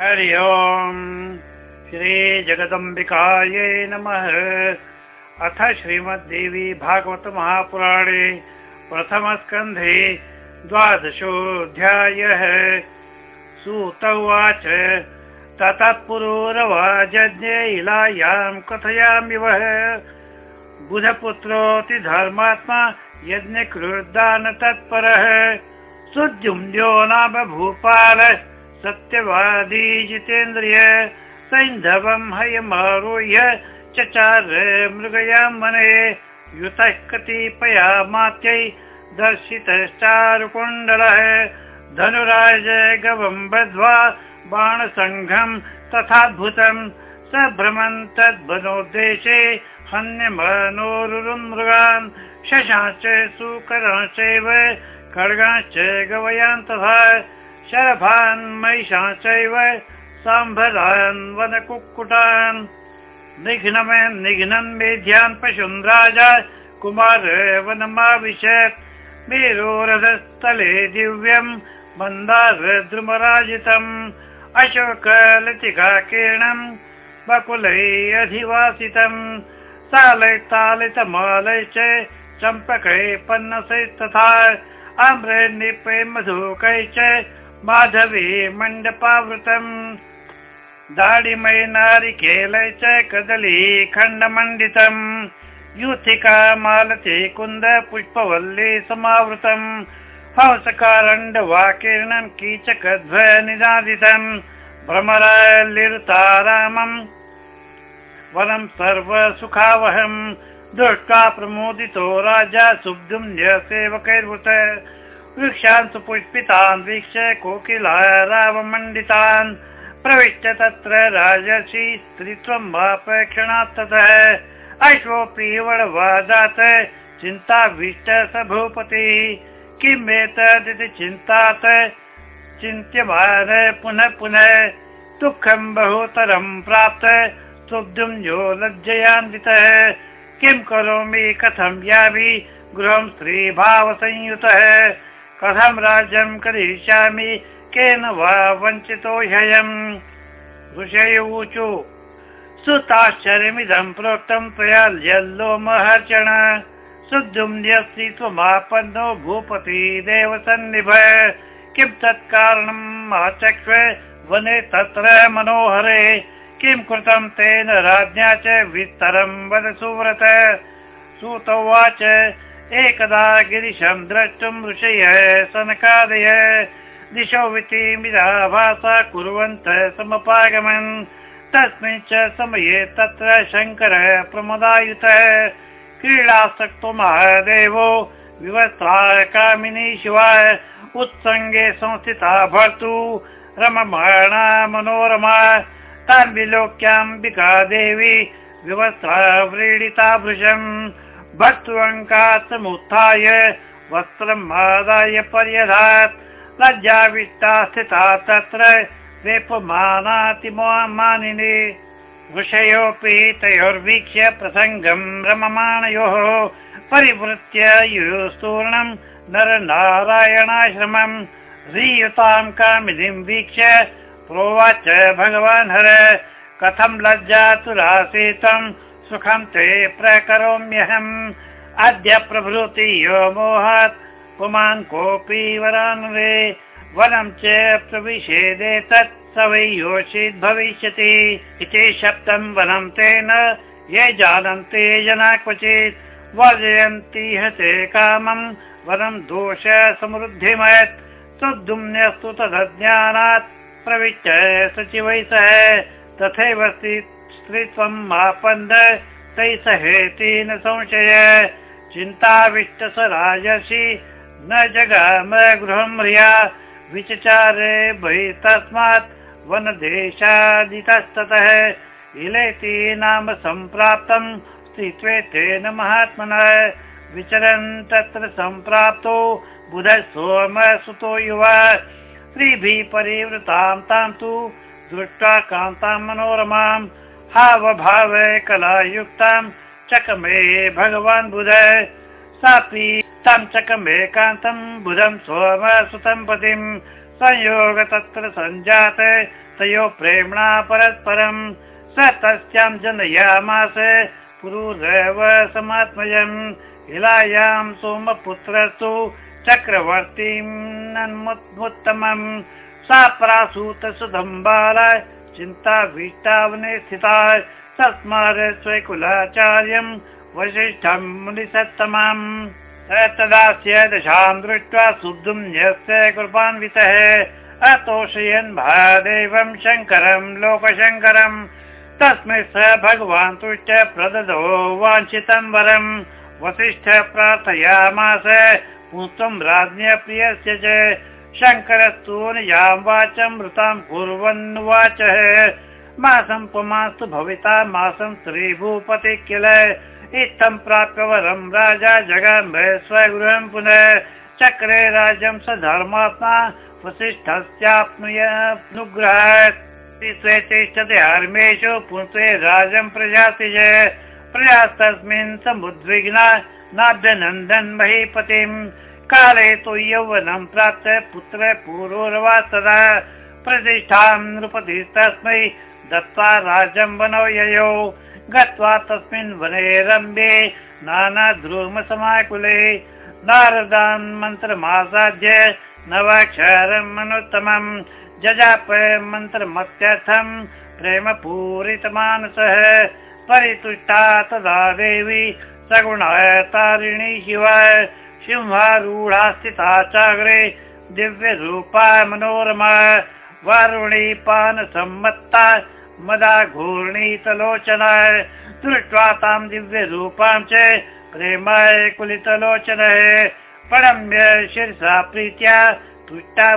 हरि ओम्। श्रीजगदम्बिकायै नमः। अथ श्रीमद्देवी भागवत महापुराणे प्रथमस्कन्धे द्वादशोऽध्यायः। सूत उवाच ततःपुरोरवाजज्ञे इलायां कथयामि वः बुधपुत्रोऽति धर्मात्मा यज्ञकृदान तत्परः सुद्युम्यो नाम भूपाल सत्यवादी जितेन्द्रिय सैन्धवम् हयमारुह्य चचार मृगयां वने युतः कतिपयामात्यै दर्शितश्चारुकुण्डलः धनुराज गवम् बद्ध्वा बाणसङ्घम् तथाद्भुतम् स भ्रमन् तद्वनोद्देशे हन्यमनोरुमृगान् शशाश्च सुकराश्चैव खड्गाश्च गवयान् तथा शरभान् महिषाश्चैव साम्भरान् वनकुक्कुटान्। निघ्नमेन् निघ्नन् मेध्यान् पशुन् राजा कुमार वनमाविशत् मेरोरथस्थले दिव्यम् मन्दार द्रुमराजितम्। अशोकलतिकाकीर्णम् बकुलै अधिवासितम्। सालैतालितमालैश्च चम्पकै पन्नसैस्तथा आम्रे निपै मधुकैश्च माधवी मण्डपावृतम् दाडिमय नारिकेलै च कदली खण्डमण्डितम् यूथिका मालती कुन्द पुष्पवल्ली समावृतम् हंसकारण्डवाकीर्णम् कीचकध्वनिदादितम् भ्रमरालिरुतारामम् वनम् सर्वसुखावहम् दृष्ट्वा प्रमोदितो राजा सुब्धुम्य सेवकैर्वृत वृक्षान् सुपुष्पितान् वीक्ष्य कोकिलारावमण्डितान्। प्रविश्य तत्र राजर्षि स्त्रीत्वम् वापक्षणात् ततः। अश्वोऽपि वडवादात् चिन्ताभीष्ट स भूपतिः। किम् एतदिति चिन्तात्? चिन्त्यमान पुनः पुनः दुःखम् बहुतरम् प्राप्त। सुब्धुम् यो लज्जयान्वितः। किं करोमि कथं यामि? गृहं स्त्रीभावसंयुतः कथं राज्यं करिष्यामि? केन वा वञ्चितो ह्ययम्? ऋषयूचु सुताश्चर्यमिदं प्रोक्तं त्वया यल्लोमहर्षण सुद्युम्न्यस्ति त्वमापन्नो भूपति देवसन्निभ। किं तत्कारणम् आचक्ष्व वने तत्र मनोहरे। किं कृतं तेन राज्ञा च? विस्तरं वद सुव्रत। सुत उवाच एकदा गिरिशं द्रष्टुं ऋषयः सनकादय दिशो वितिमिदाभासा कुर्वन्तः समपागमन्। तस्मिन् च समये तत्र शङ्करः प्रमदायुतः महादेवो विवस्त्रा कामिनी शिवा उत्सङ्गे संस्थिता भर्तु। रममाणा मनोरमा तान् विलोक्याम्बिका देवी विवस्त्रा व्रीडिता भृशम् समुत्थाय वस्त्रम् आदाय पर्यधात् लज्जाविष्टा स्थिता तत्र वेपमानातिमानिनि ऋषयोऽपि तयोर्वीक्ष्य प्रसङ्गम् रममाणयोः परिवृत्य युस्तूर्णम् नरनारायणाश्रमम् कामिनीम् वीक्ष्य प्रोवाच भगवान् हर। कथं लज्जातुरासीतम् सुखं ते प्रकरोम्यहम्। अद्य प्रभृति यो मोहात्। पुमान् कोऽपि वरान्वे। वनं च प्रविशेदे तत् स वै योषित् भविष्यति। इति शब्दं वनं तेन ये जानन्ति जना क्वचित्। वर्जयन्ति हते कामं। वनं दोष समृद्धिमयत्। सुद्युम्न्यस्तु तदज्ञानात्। प्रविच्य सचिवै सह। तथैव स्त्रीत्वम् आपन्द तैः सहेति न संशय। चिन्ताविष्ट स राजसि न जगाम गृहं ह्रिया। विचचारे बहिः तस्मात् वनदेशादितस्ततः। इलेति नाम सम्प्राप्तम् स्थित्वे तेन महात्मनः। विचरन् तत्र सम्प्राप्तो बुधः सोम सुतो युवा। स्त्रीभिः परिवृतां तां तु दृष्ट्वा कान्तां मनोरमां हावभाव कलायुक्तां चकमे भगवान् बुध। सापि तं चकमे कान्तं बुधं सोम सुतं पतिं। संयोग तत्र सञ्जात तयोः प्रेम्णा परस्परम् स तस्यां जनयामास पुरुरव समात्मजम् इलायां सोमपुत्रस्तु चक्रवर्तीमुत्तमम् सा प्रासूत सुधम्बाल चिन्ता भीष्टावने स्थिता तस्मात् स्वकुलाचार्यम् वसिष्ठं मुनिसत्तमम्। तदास्य दशां दृष्ट्वा सुब्धुं यस्य कृपान्वितः। अतोषयन् भादेवं शङ्करं लोकशङ्करम् तस्मै स भगवान् तुष्ट प्रददो वाञ्छितं वरम् वसिष्ठ प्रार्थयामास पुंस्त्वं राज्ञ प्रियस्य च शङ्करस्तु निजां वाचमृतां कुर्वन्नुवाचः मासं पुमास्तु भविता मासं श्रीभूपति किल। इत्थं प्राप्य वरं राजा जगम्ब स्वगृहं पुनः चक्रे राज्यं स धर्मात्मा वसिष्ठस्याप्नुयानुग्रहात् स्वे तिष्ठते हर्मेषु पुंस्वे राजं प्रजाति। च प्रयास्तस्मिन् समुद्विग्ना नाभ्यनन्दन् महीपतिम् काले यौवनं प्राप्त पुत्र पूर्ववासदा प्रतिष्ठां नृपतिस्तस्मै दत्त्वा राजं वनो ययौ। गत्वा तस्मिन् वने रम्भे नानाध्रुमसमाकुले नारदान् मन्त्रमासाद्य नवाक्षरम् अनुत्तमम्। जजाप मन्त्रमत्यर्थम् प्रेमपूरितमानसः। परितुष्टा तदा देवी सगुणतारिणी शिवा सिंहारूढा स्थिता चाग्रे दिव्यरूपा मनोरमा वारुणी पानसम्मत्ता मदा घूर्णीतलोचना दृष्ट्वा तां दिव्यरूपां च प्रेमाय कुलितलोचनः प्रणम्य शिरसा प्रीत्या तुष्टा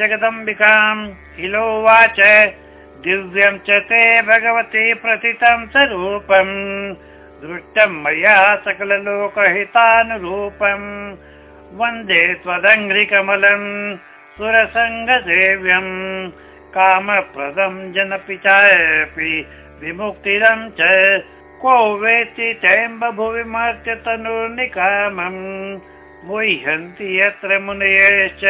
जगदम्बिकाम्। हिलोवाच दिव्यं च ते भगवती प्रतितं स्वरूपम् दृष्टं मया सकललोकहितानुरूपम्। वन्दे त्वदङ्घ्रिकमलम् सुरसङ्गसेव्यम् कामप्रदं जनपितापि विमुक्तिदं च को वेत्ति चैम्बभुविमर्त्य तनुर्निकामम् मुह्यन्ति यत्र मुनयश्च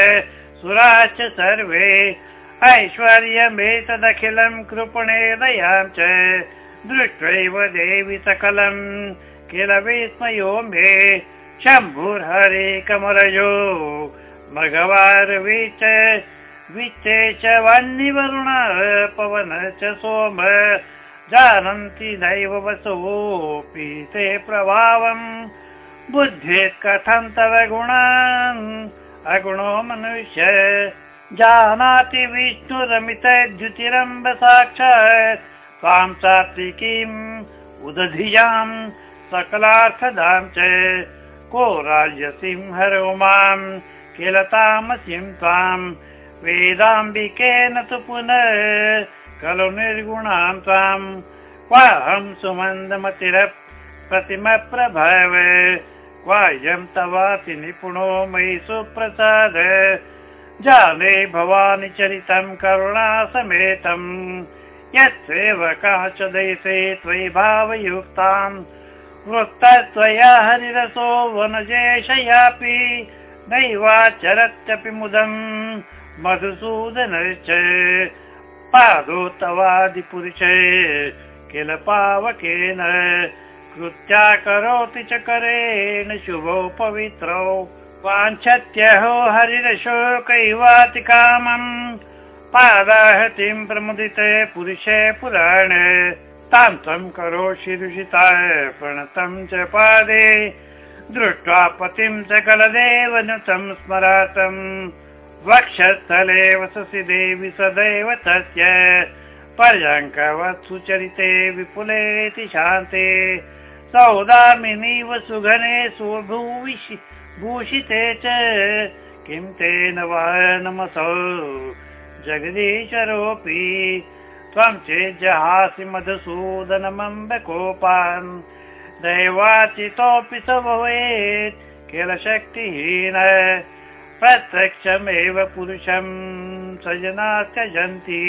सुराश्च सर्वे। ऐश्वर्यमेतदखिलं कृपणे दयां च दृष्ट्वैव देवि सकलं किल विस्मयो मे। शम्भुर्हरे कमलयो मघवारवि च वह्निवरुण पवन च सोम। जानन्ति नैव वसोऽपि ते प्रभावम्। बुद्धे कथं तव गुणान्? अगुणो मनुष्य। जानाति विष्णुरमित द्युतिरम्ब साक्षात् त्वां सात्विकीम् उदधियां च। को राजसिंहरो मां किल तामसीं त्वां वेदाम्बिकेन तु पुनः खलु निर्गुणां त्वां। क्वाहं सुमन्दमतिर प्रतिमप्रभव क्वायं तवाति निपुणो मयि सुप्रसाद। जाने भवानि चरितं करुणा समेतम् यत्सेवका च देशे त्वयि भावयुक्ताम् वृत्तत्वया हरिरसो वनजेशयापि नैवाचरत्यपि मुदम्। मधुसूदनश्च पादो तवादिपुरुषे किल पावकेन कृत्या करोति च करेण शुभौ पवित्रौ वाञ्छत्यहो हरिरशोकैवाति कामम् पादाहतिं प्रमुदिते पुरुषे पुराणे। तां त्वं करोषि ऋषिताय प्रणतं च पादे। दृष्ट्वा पतिं सकलदेव न तं स्मरातम् वक्षस्थले वससि देवि सदैव तस्य। पर्यङ्कवत् सुचरिते विपुलेति शान्ते। सौदामिनीव सुघने सुभूविषि भूषिते च। किं तेन वा नमसौ जगदीश्वरोऽपि त्वं चेज्जहासि मधुसूदनमम्ब कोपान् दैवाचितोऽपि भवेत् किल शक्तिहीन। प्रत्यक्षमेव पुरुषं सजना त्यजन्ति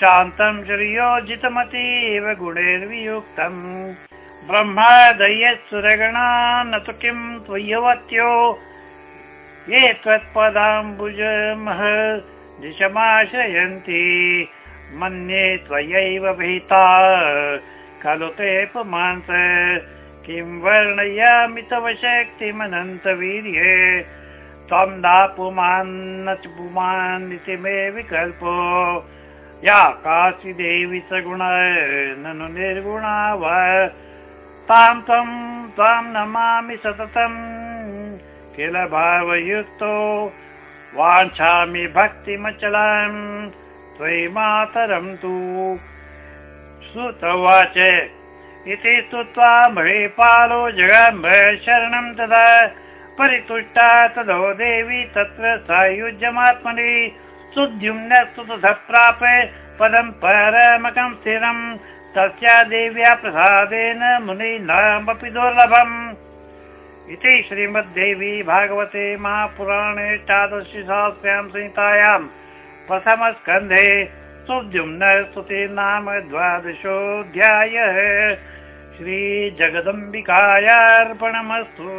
शान्तं श्रियोजितमतीव गुणैर्वियुक्तम् ब्रह्मादयत्सुरगणा न तु किं त्वय्यवत्यो। ये त्वत्पदाम्बुज दिशमाश्रयन्ति मन्ये त्वयैव भीता खलु ते पुमांस। किं वर्णयामि तव शक्तिमनन्तवीर्ये? त्वं न च पुमान् इति मे विकल्पो। या कासि देवि सगुणा ननु निर्गुणा वा तां त्वं त्वां नमामि सततम्। किल भावयुक्तो वाञ्छामि भक्तिमचलम् त्वयि मातरं तु। श्रुतवाच इति स्तुत्वा महीपालो जगम्ब शरणं तदा। परितुष्टा तदो देवी तत्र सायुज्यमात्मनि। सुद्युम्नस्तु ततः प्राप पदं परमकं स्थिरम्। तस्या देव्या प्रसादेन मुनीनामपि दुर्लभम् इति श्रीमद्देवी भागवते महापुराणे एकादशीसहस्र्यां संहितायां प्रथमस्कन्धे सुद्युम्न स्तुति नाम द्वादशोऽध्यायः श्रीजगदम्बिकायार्पणमस्तु